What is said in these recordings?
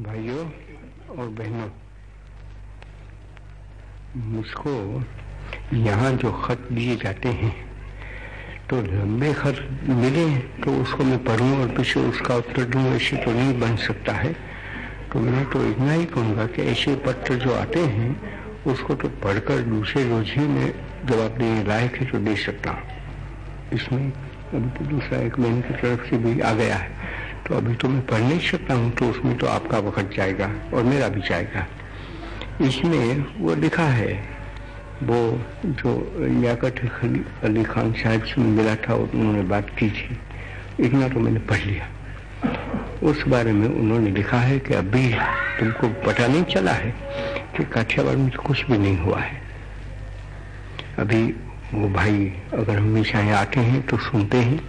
भाइयों और बहनों, मुझको यहाँ जो खत दिए जाते हैं तो लंबे खत मिले तो उसको मैं पढ़ूं और पीछे उसका उत्तर दूँ, ऐसे तो नहीं बन सकता है। तो मैं तो इतना ही कहूँगा कि ऐसे पत्र जो आते हैं, उसको तो पढ़कर दूसरे रोज ही मैं जवाब देने लायक है तो दे सकता हूँ। इसमें अभी तो दूसरा एक बहन की तरफ़ से भी आ गया है। तो अभी तो मैं पढ़ नहीं सकता हूँ तो उसमें तो आपका वक्त जाएगा और मेरा भी जाएगा। इसमें वो लिखा है, वो जो याकट अली खान साहब से मिला था, उन्होंने बात की थी। इतना तो मैंने पढ़ लिया। उस बारे में उन्होंने लिखा है कि अभी तुमको पता नहीं चला है कि काठियावाड़ में तो कुछ भी नहीं हुआ है। अभी वो भाई अगर हमेशा यहाँ आते हैं तो सुनते हैं।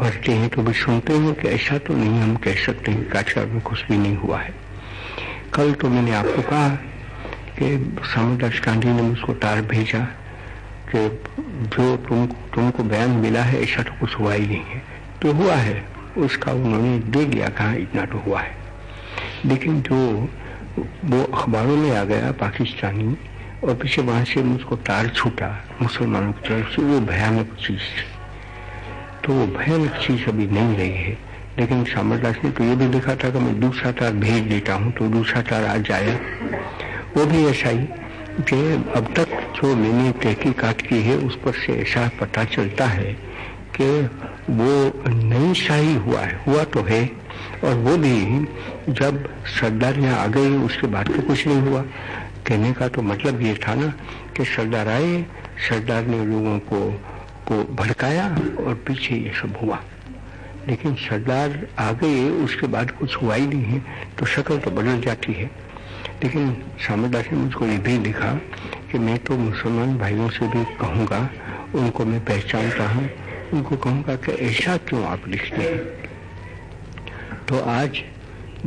पढ़ते हैं तो भी सुनते हैं कि ऐसा तो नहीं हम कह सकते हैं काठियावाड़ में कुछ भी नहीं हुआ है। कल तो मैंने आपको कहा कि सामुदास गांधी ने मुझको तार भेजा कि जो तुम, तुमको बयान मिला है, ऐसा तो कुछ हुआ ही नहीं है। तो हुआ है, उसका उन्होंने दे दिया कहा, इतना तो हुआ है। लेकिन जो वो अखबारों में आ गया, पाकिस्तानी, और पीछे वहाँ से मुझको तार छूटा, मुसलमानों की तरफ़ से, वो भयानक चीज़ थी। तो वो भयानक चीज़ अभी नहीं रही है। लेकिन सामरदास ने तो ये भी लिखा था कि मैं दूसरा तार भेज देता हूँ तो दूसरा तार आ जाए वो भी ऐसा ही कि अब तक जो मैंने तहकीकात की है, उस पर से ऐसा पता चलता है कि वो नहीं शाही हुआ है, हुआ तो है। और वो भी जब सरदार यहाँ आ गए उसके बाद तो कुछ नहीं हुआ। कहने का तो मतलब ये था ना कि सरदार आए, सरदार ने लोगों को को भड़काया और पीछे ये सब हुआ। लेकिन सरदार आ गए उसके बाद कुछ हुआ ही नहीं है तो शक्ल तो बदल जाती है। लेकिन सामरदास ने मुझको ये भी लिखा कि मैं तो मुसलमान भाइयों से भी कहूँगा, उनको मैं पहचानता हूँ, उनको कहूँगा कि ऐसा क्यों आप लिखते हैं? तो आज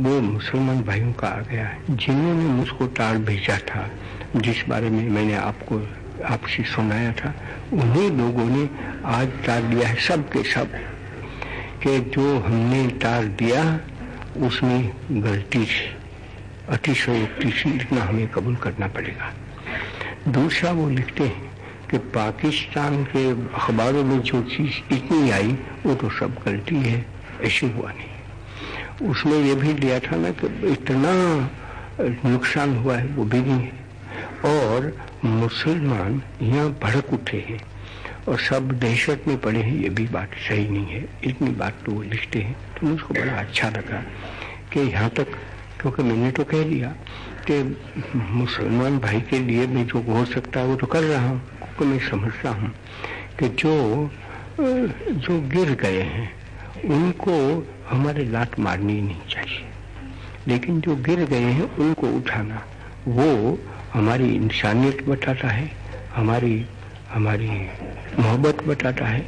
वो मुसलमान भाइयों का आ गया जिन्होंने मुझको तार भेजा था। जिस बारे में मैंने आपको, आपसे सुनाया था, उन्हीं लोगों ने आज तार दिया है सब के सब कि जो हमने तार दिया, उसमें गलती से, अतिशयोक्ति से इतना हमें कबूल करना पड़ेगा। दूसरा वो लिखते हैं कि पाकिस्तान के अखबारों में जो चीज़ इतनी आई, वो तो सब गलती है, ऐसे हुआ नहीं। उसमें ये भी दिया था ना कि इतना नुकसान हुआ है, वो भी नहीं है। और मुसलमान यहाँ भड़क उठे हैं। और सब दहशत में पड़े हैं, ये भी बात सही नहीं है। इतनी बात तो वो लिखते हैं। तो मुझको बड़ा अच्छा लगा कि यहाँ तक, क्योंकि मैंने तो कह दिया कि मुसलमान भाई के लिए मैं जो हो सकता है, वो तो कर रहा हूँ। क्योंकि मैं समझता हूँ कि जो जो गिर गए हैं, उनको हमारे लात मारनी नहीं चाहिए। लेकिन जो गिर गए हैं, उनको उठाना, वो हमारी इंसानियत बताता है, हमारी हमारी मोहब्बत बताता है,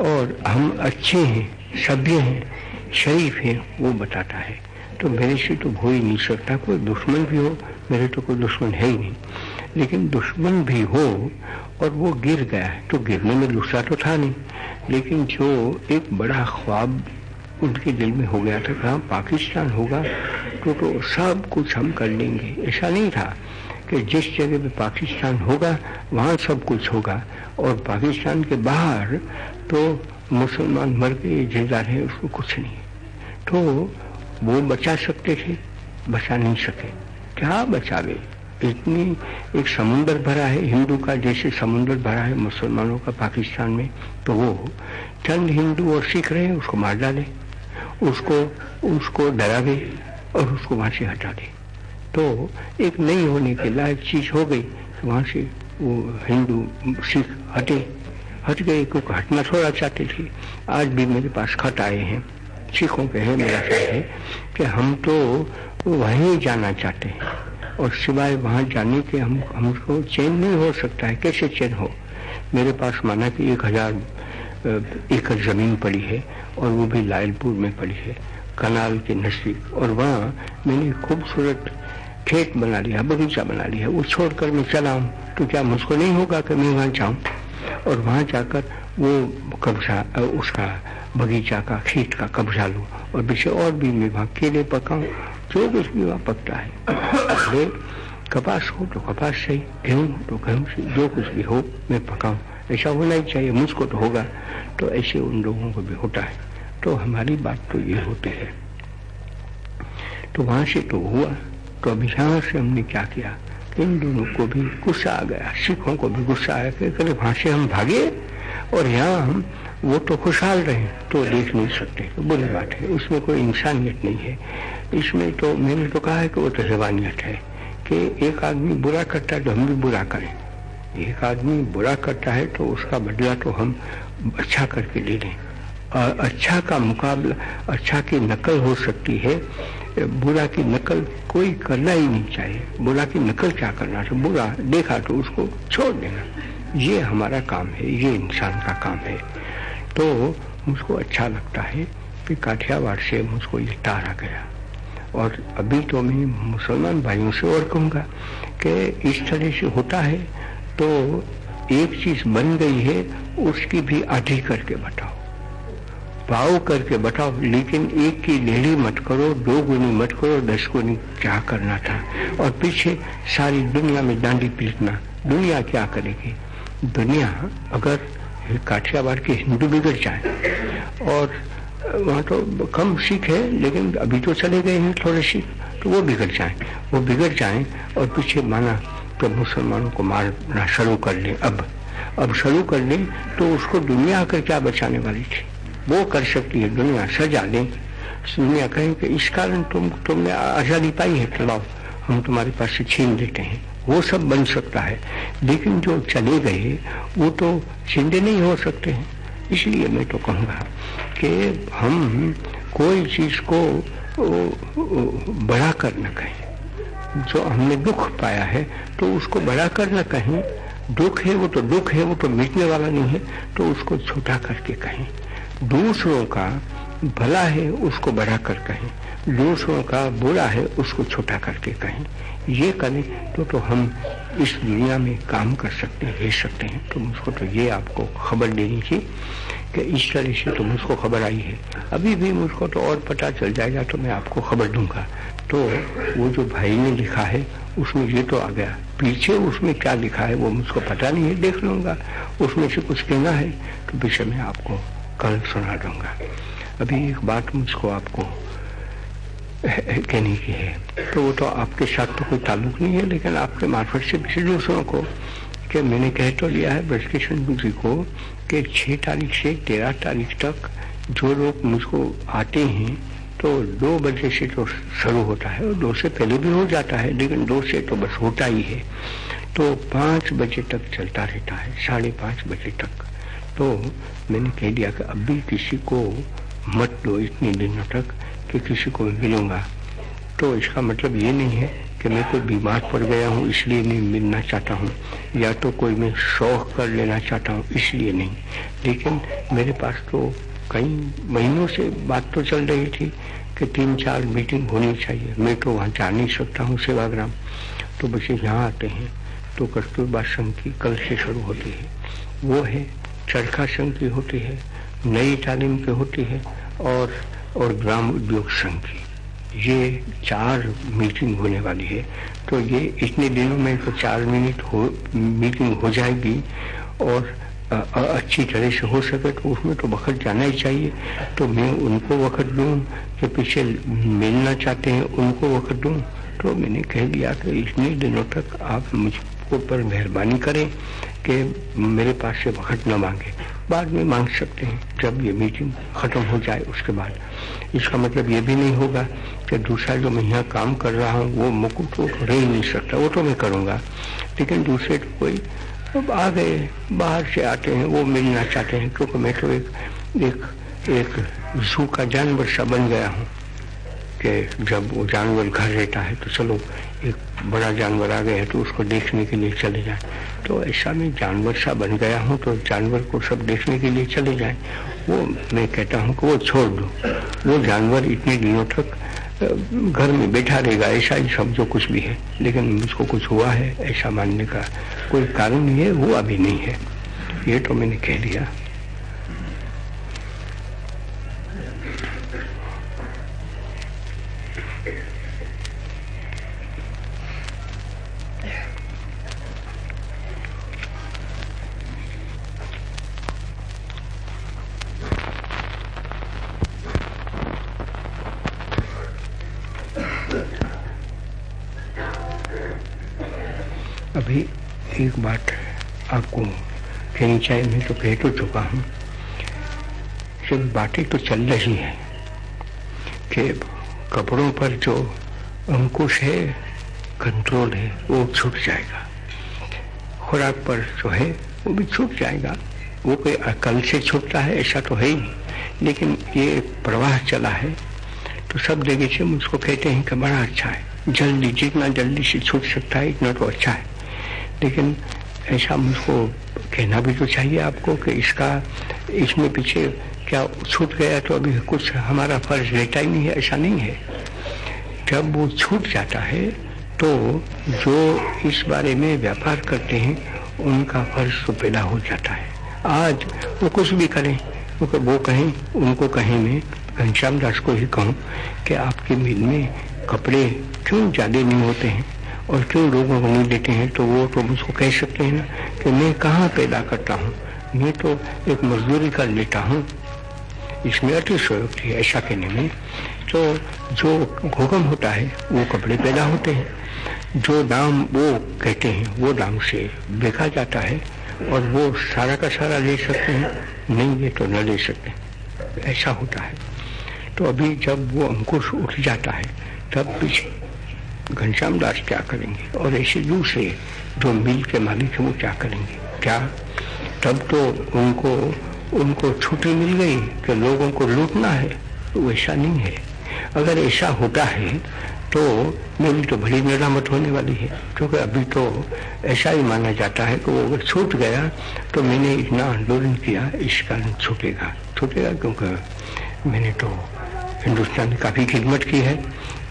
और हम अच्छे हैं, सभ्य हैं, शरीफ हैं, वो बताता है। तो मेरे से तो हो ही नहीं सकता, कोई दुश्मन भी हो, मेरे तो कोई दुश्मन है ही नहीं। लेकिन दुश्मन भी हो, और वो गिर गया है तो गिरने में दूसरा तो था नहीं, लेकिन जो एक बड़ा ख्वाब उनके दिल में हो गया था, कहा पाकिस्तान होगा तो तो सब कुछ हम कर लेंगे। ऐसा नहीं था कि जिस जगह पे पाकिस्तान होगा, वहाँ सब कुछ होगा। और पाकिस्तान के बाहर तो मुसलमान मर गए ज़िंदा रहे, उसको कुछ नहीं। तो वो बचा सकते थे, बचा नहीं सके। क्या बचावे? इतनी एक समुंदर भरा है, हिंदू का जैसे समुंदर भरा है मुसलमानों का पाकिस्तान में तो वो चंद हिंदू और सिख रहे, उसको मार डाले, उसको उसको डरावे और उसको वहाँ से हटा दे। तो एक नहीं होने के लायक चीज़ हो गई। तो वहाँ से वो हिंदू, सिख हटे। हट गए क्योंकि हटना थोड़ा चाहते थे। आज भी मेरे पास खत आए हैं। सिखों के हैं मेरा ख्याल है कि हम तो वहीं जाना चाहते हैं। और सिवाय वहाँ जाने के हम हमको चैन नहीं हो सकता है। कैसे चैन हो? मेरे पास माना कि एक हज़ार एकड़ ज़मीन पड़ी है और वो भी लायलपुर में पड़ी है। कनाल के नज़दीक। और वहाँ मैंने खूबसूरत खेत बना लिया, बगीचा बना लिया, वो छोड़कर मैं चला हूँ तो क्या मुझको नहीं होगा कि मैं वहाँ जाऊँ? और वहाँ जाकर वो कब्जा उसका बगीचा का, खेत का कब्जा लूँ। और पीछे और भी मैं वहाँ केले पकाऊं, जो कुछ भी वहाँ पकता है। कपास हो तो कपास सही, गेहूँ हो तो गेहूँ से जो कुछ भी हो मैं पकाऊं। ऐसा होना ही चाहिए, मुझको तो होगा। तो ऐसे उन लोगों को भी होता है। तो हमारी बात तो ये होती है। तो वहाँ से तो हुआ। तो अभी यहाँ से हमने क्या किया? इन दोनों को भी गुस्सा आ गया। सिखों को भी गुस्सा आया कि कल वहाँ से हम भागे और यहाँ हम, वो तो खुशहाल रहे तो देख नहीं सकते। तो बुरी बात है, उसमें कोई इंसानियत नहीं है। इसमें तो मैंने तो कहा है कि वो तो जवानियत है कि एक आदमी बुरा करता है तो हम भी बुरा करें। एक आदमी बुरा करता है तो उसका बदला तो हम अच्छा करके ले लें। अच्छा का मुकाबला अच्छा की नकल हो सकती है बुरा की नकल कोई करना ही नहीं चाहिए। बुरा की नकल क्या करना चाहिए? बुरा देखा तो उसको छोड़ देना। ये हमारा काम है, ये इंसान का काम है। तो मुझको अच्छा लगता है कि काठियावाड़ से मुझको ये तारा गया। और अभी तो मैं मुसलमान भाइयों से और कहूँगा कि इस तरह से होता है तो एक चीज़ बन गई है, उसकी भी आधी करके बताओ। भाव करके बताओ, लेकिन एक की लेली मत करो, दो गुनी मत करो, दस गुनी क्या करना था? और पीछे सारी दुनिया में डांडी पीटना, दुनिया क्या करेगी? दुनिया अगर काठियावाड़ के हिंदू बिगड़ जाए, और वहाँ तो कम सिख है, लेकिन अभी तो चले गए हैं थोड़े सिख तो वो बिगड़ जाए। वो बिगड़ जाए और पीछे माना तो मुसलमानों को मारना शुरू कर ले अब। अब शुरू कर ले तो उसको दुनिया आकर क्या बचाने वाली थी? वो कर सकती है, दुनिया सजा दे। दुनिया कहें कि इस कारण तुम, तुमने आज़ादी पाई है चलाओ हम तुम्हारे पास से छीन लेते हैं। वो सब बन सकता है। लेकिन जो चले गए, वो तो जिंदे नहीं हो सकते हैं। इसलिए मैं तो कहूँगा कि हम कोई चीज़ को बड़ा कर न कहें। जो हमने दुख पाया है तो उसको बड़ा कर न कहें। दुख है वो तो दुख है, वो तो मिटने वाला नहीं है तो उसको छोटा करके कहें। दूसरों का भला है उसको बढ़ा कर कहें दूसरों का बुरा है उसको छोटा करके कहें। ये करें तो तो हम इस दुनिया में काम कर सकते हैं सकते हैं। तो मुझको तो ये आपको खबर देनी थी कि इस तरह से तो मुझको खबर आई है। अभी भी मुझको तो और पता चल जाएगा तो मैं आपको खबर दूँगा। तो वो जो भाई ने लिखा है, उसमें ये तो आ गया। पीछे उसमें क्या लिखा है वो मुझको पता नहीं है, देख लूँगा। उसमें से कुछ कहना है तो पीछे मैं आपको कल सुना दूँगा। अभी एक बात मुझको आपको कहने की है। तो वो तो आपके साथ तो कोई ताल्लुक नहीं है, लेकिन आपके मार्फत से किसी दूसरों को कि मैंने कह तो लिया है ब्रजकिशन जी को कि छह तारीख से तेरह तारीख तक जो लोग मुझको आते हैं तो दो बजे से तो शुरू होता है और दो से पहले भी हो जाता है, लेकिन दो से तो बस होता ही है। तो पाँच बजे तक चलता रहता है, साढ़े पाँच बजे तक। तो मैंने कह दिया कि अभी किसी को मत दो इतने दिनों तक कि किसी को मिलूँगा। तो इसका मतलब ये नहीं है कि मैं कोई बीमार पड़ गया हूँ, इसलिए नहीं मिलना चाहता हूँ। या तो कोई मैं शौक कर लेना चाहता हूँ, इसलिए नहीं। लेकिन मेरे पास तो कई महीनों से बात तो चल रही थी कि तीन चार मीटिंग होनी चाहिए। मैं तो वहाँ जा नहीं सकता हूँ सेवाग्राम। तो बच्चे यहाँ आते हैं। तो कस्तूरबा संघ की कल से शुरू होती है। वो है चरखा संघ की होती है नई तालीम की होती है और और ग्राम उद्योग संघ की। ये चार मीटिंग होने वाली है। तो ये इतने दिनों में तो चार मिनट हो मीटिंग हो जाएगी और आ, आ, अच्छी तरह से हो सके तो उसमें तो वक्त जाना ही चाहिए। तो मैं उनको वक्त दूँ कि पीछे मिलना चाहते हैं उनको वक्त दूँ। तो मैंने कह दिया कि इतने दिनों तक आप मुझको पर मेहरबानी करें। कि मेरे पास से वक्त न मांगे। बाद में मांग सकते हैं, जब ये मीटिंग खत्म हो जाए उसके बाद। इसका मतलब ये भी नहीं होगा कि दूसरा जो मैं यहाँ काम कर रहा हूँ, वो मुकुट तो रह ही नहीं सकता। वो तो मैं करूँगा। लेकिन दूसरे तो कोई अब आ गए, बाहर से आते हैं, वो मिलना चाहते हैं, क्योंकि मैं तो एक एक एक जू का जानवर सा बन गया हूँ कि जब वो जानवर घर रहता है तो चलो एक बड़ा जानवर आ गया है तो उसको देखने के लिए चले जाए। तो ऐसा मैं जानवर सा बन गया हूँ तो जानवर को सब देखने के लिए चले जाए। वो मैं कहता हूँ कि वो छोड़ दो। वो जानवर इतने दिनों तक घर में बैठा रहेगा, ऐसा ही सब जो कुछ भी है। लेकिन मुझको कुछ हुआ है, ऐसा मानने का कोई कारण नहीं है, वो अभी नहीं है। ये तो मैंने कह दिया। एक बात आपको कहनी चाहिए, मैं तो कह तो चुका हूँ। जब बातें तो चल रही है कि कपड़ों पर जो अंकुश है, कंट्रोल है, वो छूट जाएगा। खुराक पर जो है, वो भी छूट जाएगा। वो कोई अकल से छूटता है, ऐसा तो है ही लेकिन ये प्रवाह चला है तो सब जगह से मुझको कहते हैं कि बड़ा अच्छा है। जल्दी, जितना जल्दी से छूट सकता है, इतना तो अच्छा है। लेकिन ऐसा मुझको कहना भी तो चाहिए आपको कि इसका, इसमें पीछे क्या छूट गया तो अभी कुछ हमारा फ़र्ज़ रहता ही नहीं है, ऐसा नहीं है। जब वो छूट जाता है तो जो इस बारे में व्यापार करते हैं, उनका फ़र्ज़ तो पैदा हो जाता है। आज वो कुछ भी करें वो कहें, उनको कहें मैं, घनश्याम दास को ही कहूँ कि आपके मिल में कपड़े क्यों ज़्यादा नहीं होते हैं? और क्यों लोगों को नहीं देते हैं तो वो तो मुझको कह सकते हैं ना कि मैं कहाँ पैदा करता हूँ? मैं तो एक मजदूरी कर लेता हूँ। इसमें अतिशयोक्ति है, ऐसा कहने में। तो जो भूकंप होता है, वो कपड़े पैदा होते हैं। जो दाम वो कहते हैं, वो दाम से देखा जाता है और वो सारा का सारा ले सकते हैं। नहीं, ये तो न ले सकते। ऐसा होता है। तो अभी जब वो अंकुश उठ जाता है, तब पीछे घनश्याम दास क्या करेंगे? और ऐसे दूसरे जो मिल के मालिक है, वो क्या करेंगे? क्या? तब तो उनको उनको छुट्टी मिल गई कि लोगों को लूटना है तो नहीं है। अगर ऐसा होता है तो मेरी तो बड़ी मेरामत होने वाली है, क्योंकि अभी तो ऐसा ही माना जाता है कि वो अगर छूट गया तो मैंने इतना आंदोलन किया, इस कारण छूटेगा। छूटेगा क्योंकि मैंने तो हिंदुस्तान काफ़ी खिदमत की है।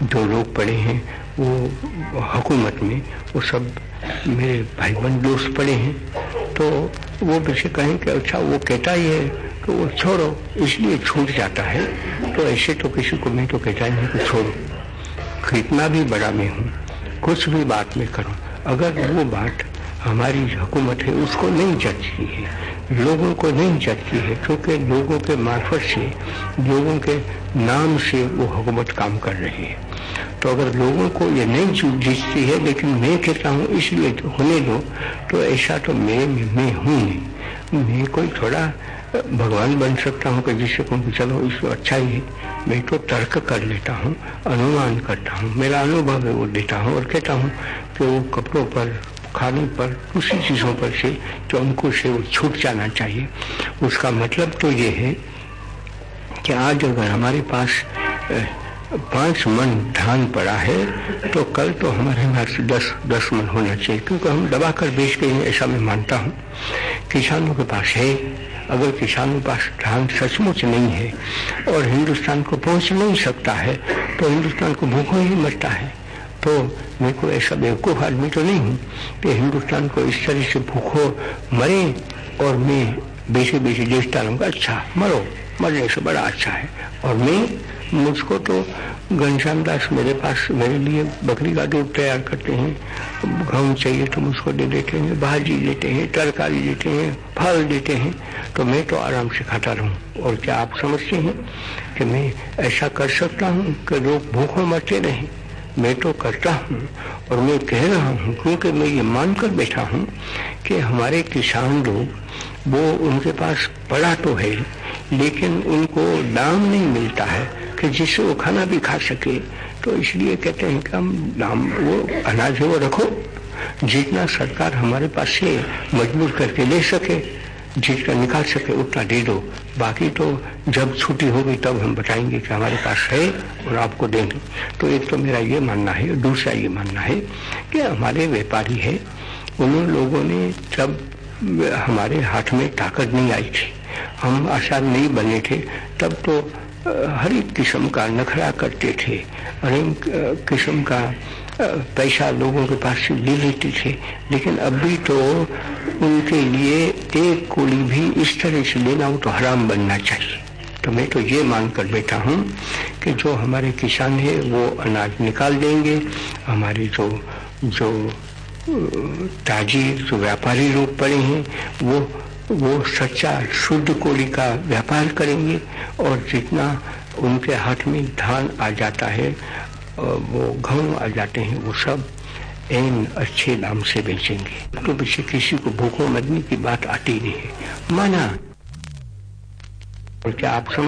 जो लोग पढ़े हैं वो हुकूमत में वो सब मेरे भाई बहन दोस्त पड़े हैं। तो वो मुझे कहें कि अच्छा वो कहता ही है कि वो छोड़ो, इसलिए छूट जाता है। तो ऐसे तो किसी को मैं तो कहता ही नहीं कि छोड़ो। कितना भी बड़ा मैं हूँ, कुछ भी बात में करूँ, अगर वो बात हमारी हुकूमत है, उसको नहीं जचती है, लोगों को नहीं जचती है, क्योंकि लोगों के मार्फत से, लोगों के नाम से वो हुकूमत काम कर रही है। तो अगर लोगों को ये नहीं जीतती है, लेकिन मैं कहता हूँ, इसलिए तो होने दो तो ऐसा तो मैं मैं हूँ नहीं। मैं कोई थोड़ा, भगवान बन सकता हूँ कि जिससे कहूँ चलो इसको अच्छा ही है। मैं तो तर्क कर लेता हूँ, अनुमान करता हूँ, मेरा अनुभव है वो देता हूँ और कहता हूँ कि वो कपड़ों पर, खाने पर, उसी चीज़ों पर से जो उनको से वो छूट जाना चाहिए। उसका मतलब तो ये है कि आज अगर हमारे पास पाँच मन धान पड़ा है तो कल तो हमारे पास दस दस मन होना चाहिए, क्योंकि हम दबा कर बेच गए हैं, ऐसा मैं मानता हूँ। किसानों के पास है, अगर किसानों के पास धान सचमुच नहीं है, और हिंदुस्तान को पहुँच नहीं सकता है तो हिंदुस्तान को भूखों ही मरता है। तो मैं को ऐसा बेवकूफ़ आदमी तो नहीं हूँ कि हिंदुस्तान को इस तरह से भूखो मरे, और मैं बेचे बेचे देश डालूँगा अच्छा मरो, मरने से बड़ा अच्छा है। और मैं मुझको तो घनश्याम दास मेरे पास, मेरे लिए बकरी का दूध तैयार करते हैं। गेहूँ चाहिए तो मुझको दे देते हैं, भाजी देते हैं, तरकारी देते हैं, फल देते हैं। तो मैं तो आराम से खाता रहूँ। और क्या आप समझते हैं कि मैं ऐसा कर सकता हूँ कि लोग भूखों मरते रहें? मैं तो करता हूँ और मैं कह रहा हूँ, क्योंकि मैं ये मानकर बैठा हूँ कि हमारे किसान लोग, वो उनके पास पड़ा तो है, लेकिन उनको दाम नहीं मिलता है। कि जिससे वो खाना भी खा सके। तो इसलिए कहते हैं कि हम दाम वो अनाज है वो रखो। जितना सरकार हमारे पास से मजबूर करके ले सके, जितना निकाल सके उतना दे दो। बाकी तो जब छुट्टी होगी तब हम बताएँगे कि हमारे पास है और आपको देंगे। तो एक तो मेरा ये मानना है, दूसरा ये मानना है कि हमारे व्यापारी है, उन लोगों ने जब हमारे हाथ में ताकत नहीं आई थी, हम आसान नहीं बने थे, तब तो हर एक किस्म का नखरा करते थे, अनेक किस्म का पैसा लोगों के पास से ले लेते थे, लेकिन अभी तो उनके लिए एक कोड़ी भी इस तरह से लेना हो तो हराम बनना चाहिए। तो मैं तो ये मान कर बैठा हूँ कि जो हमारे किसान है, वो अनाज निकाल देंगे। हमारे जो जो ताजी जो व्यापारी लोग पड़े हैं, वो वो सच्चा शुद्ध कोली का व्यापार करेंगे और जितना उनके हाथ में धान आ जाता है वो घऊ आ जाते हैं, वो सब एन अच्छे नाम से बेचेंगे। तो पीछे किसी को भूखों मरने की बात आती नहीं है। माना। और क्या आप समझ